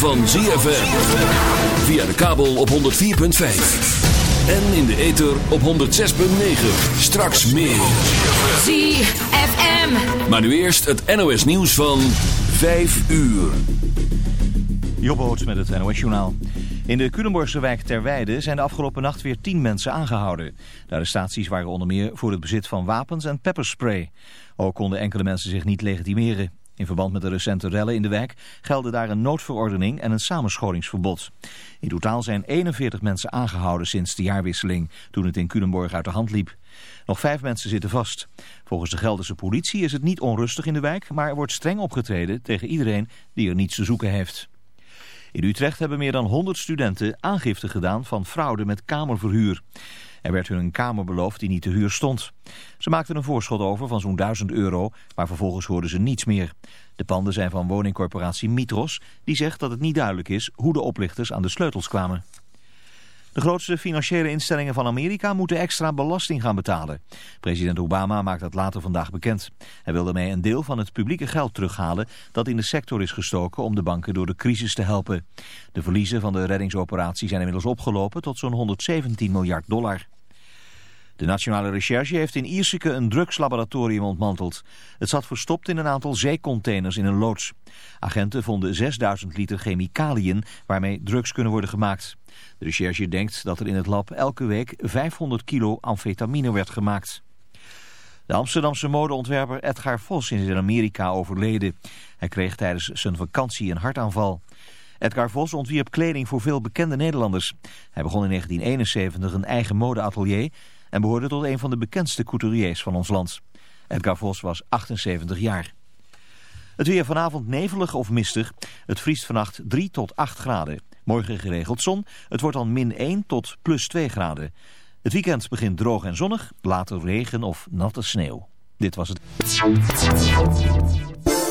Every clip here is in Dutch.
van ZFM. Via de kabel op 104.5. En in de ether op 106.9. Straks meer. ZFM. Maar nu eerst het NOS nieuws van 5 uur. Jobboots met het NOS journaal. In de Culemborgse wijk Terweide zijn de afgelopen nacht weer tien mensen aangehouden. De arrestaties waren onder meer voor het bezit van wapens en pepperspray. Ook konden enkele mensen zich niet legitimeren. In verband met de recente rellen in de wijk gelden daar een noodverordening en een samenscholingsverbod. In totaal zijn 41 mensen aangehouden sinds de jaarwisseling, toen het in Culemborg uit de hand liep. Nog vijf mensen zitten vast. Volgens de Gelderse politie is het niet onrustig in de wijk, maar er wordt streng opgetreden tegen iedereen die er niets te zoeken heeft. In Utrecht hebben meer dan 100 studenten aangifte gedaan van fraude met kamerverhuur. Er werd hun een kamer beloofd die niet te huur stond. Ze maakten een voorschot over van zo'n 1000 euro, maar vervolgens hoorden ze niets meer. De panden zijn van woningcorporatie Mitros, die zegt dat het niet duidelijk is hoe de oplichters aan de sleutels kwamen. De grootste financiële instellingen van Amerika moeten extra belasting gaan betalen. President Obama maakt dat later vandaag bekend. Hij wil daarmee een deel van het publieke geld terughalen dat in de sector is gestoken om de banken door de crisis te helpen. De verliezen van de reddingsoperatie zijn inmiddels opgelopen tot zo'n 117 miljard dollar. De Nationale Recherche heeft in Ierseke een drugslaboratorium ontmanteld. Het zat verstopt in een aantal zeecontainers in een loods. Agenten vonden 6000 liter chemicaliën waarmee drugs kunnen worden gemaakt. De recherche denkt dat er in het lab elke week 500 kilo amfetamine werd gemaakt. De Amsterdamse modeontwerper Edgar Vos is in Amerika overleden. Hij kreeg tijdens zijn vakantie een hartaanval. Edgar Vos ontwierp kleding voor veel bekende Nederlanders. Hij begon in 1971 een eigen modeatelier en behoorde tot een van de bekendste couturiers van ons land. Edgar Vos was 78 jaar. Het weer vanavond nevelig of mistig. Het vriest vannacht 3 tot 8 graden. Morgen geregeld zon. Het wordt dan min 1 tot plus 2 graden. Het weekend begint droog en zonnig. Later regen of natte sneeuw. Dit was het.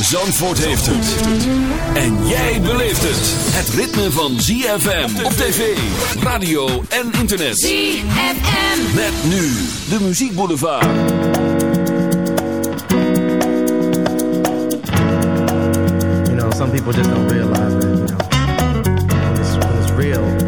Zandvoort heeft het. En jij beleeft het. Het ritme van ZFM op tv, radio en internet. ZFM. Met nu de muziekboulevard. You know, some people just don't realize that, you know, when it's, when it's real,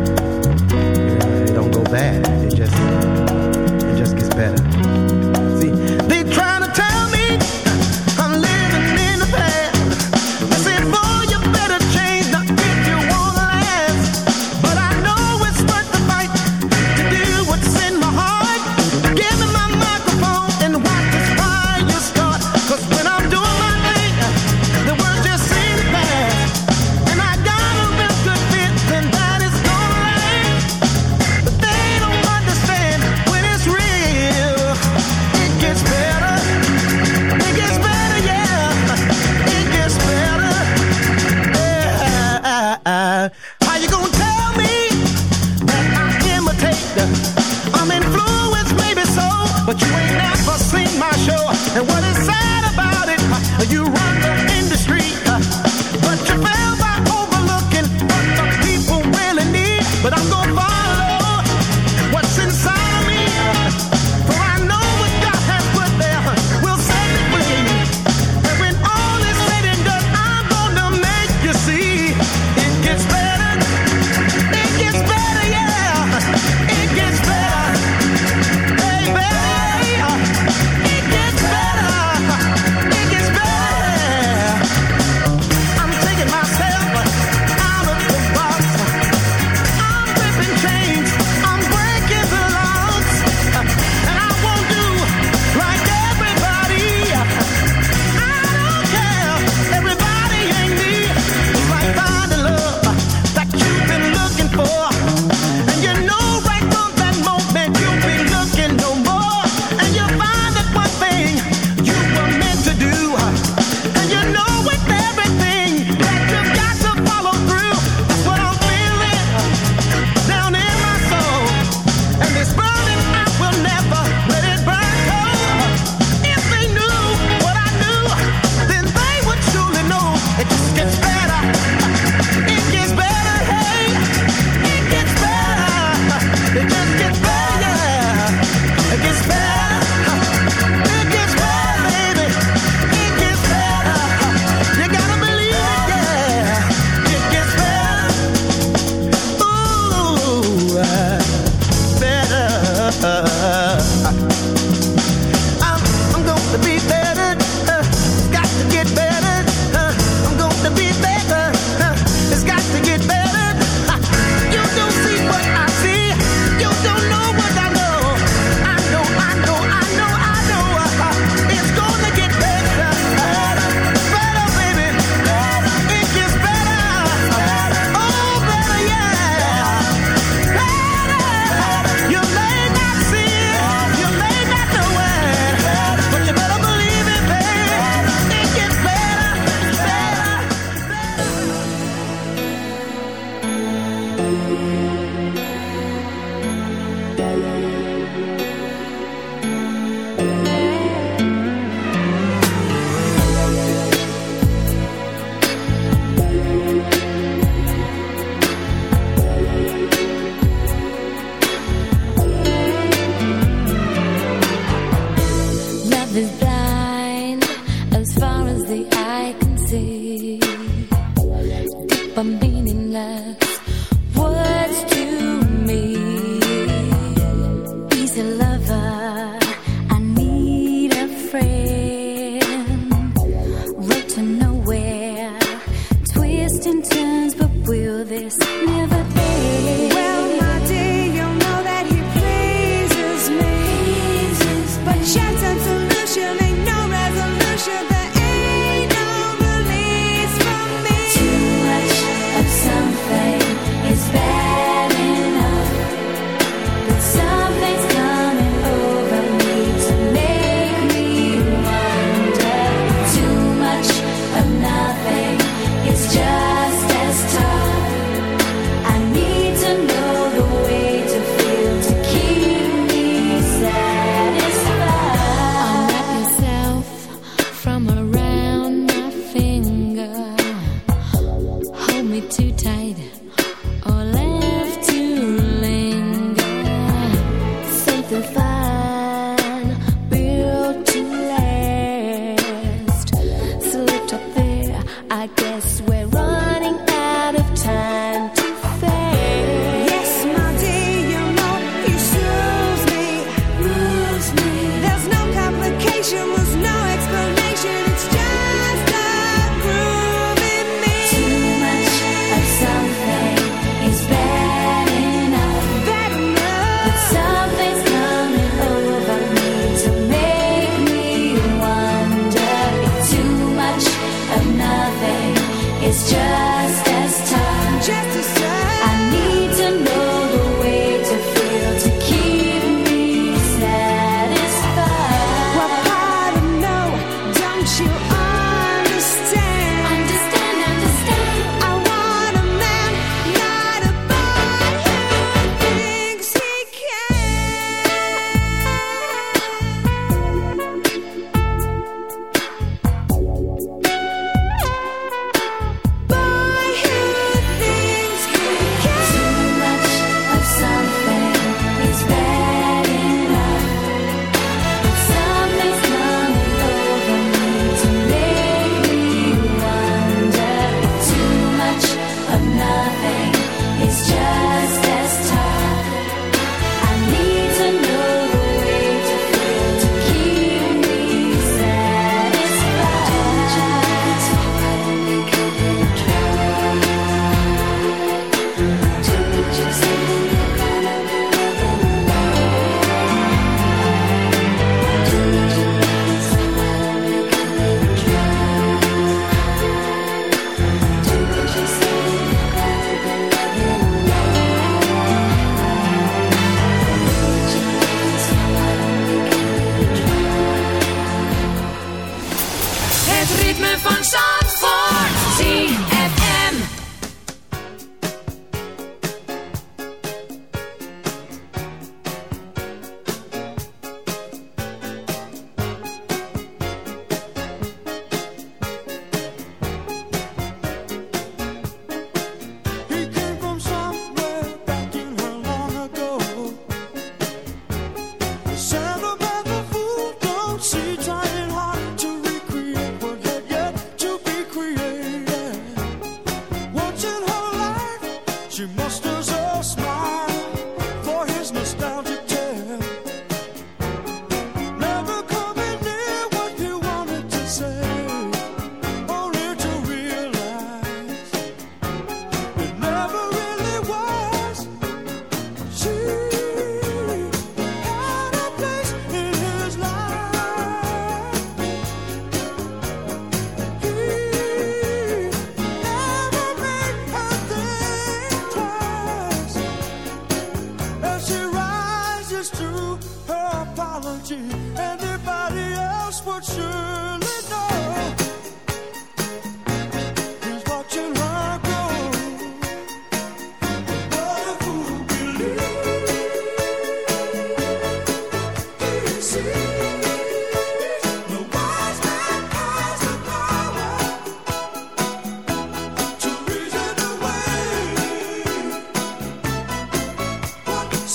Paco Palo.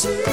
to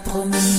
Promis.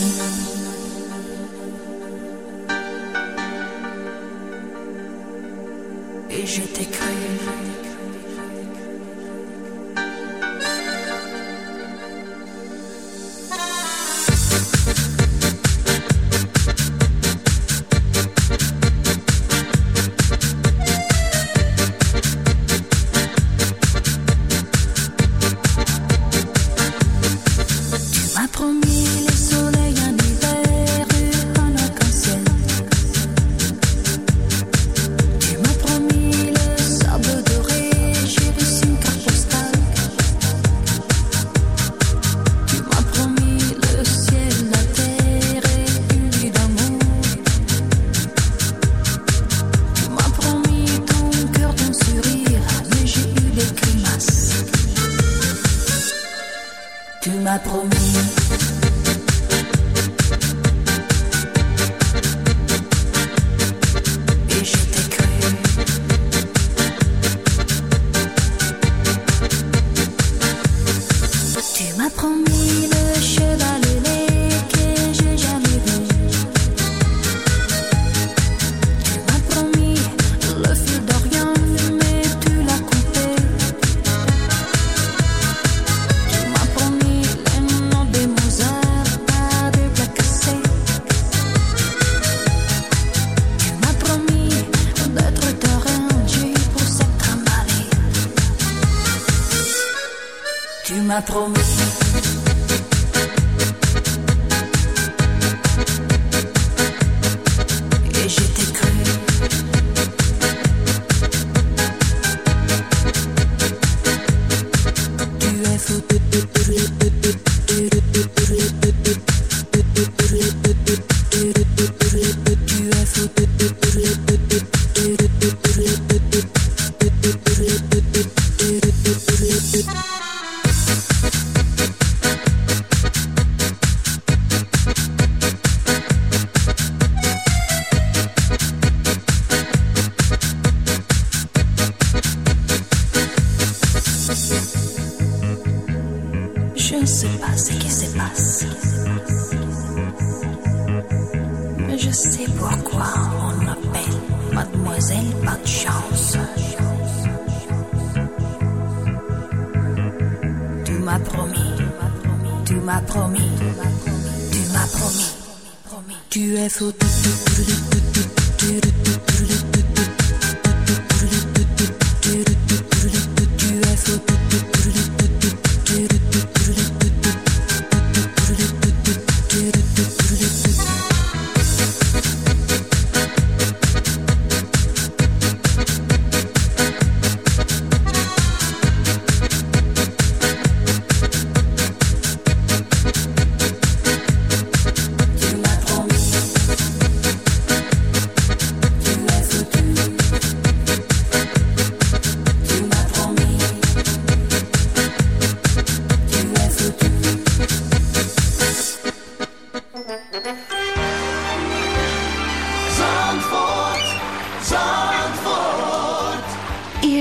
m'a promis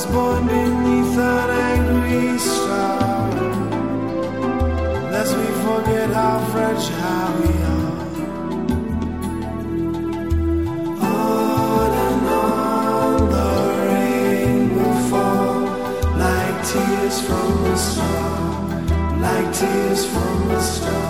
Us born beneath an angry star, lest we forget how fragile we are. On and on the rain will fall like tears from a star, like tears from a star.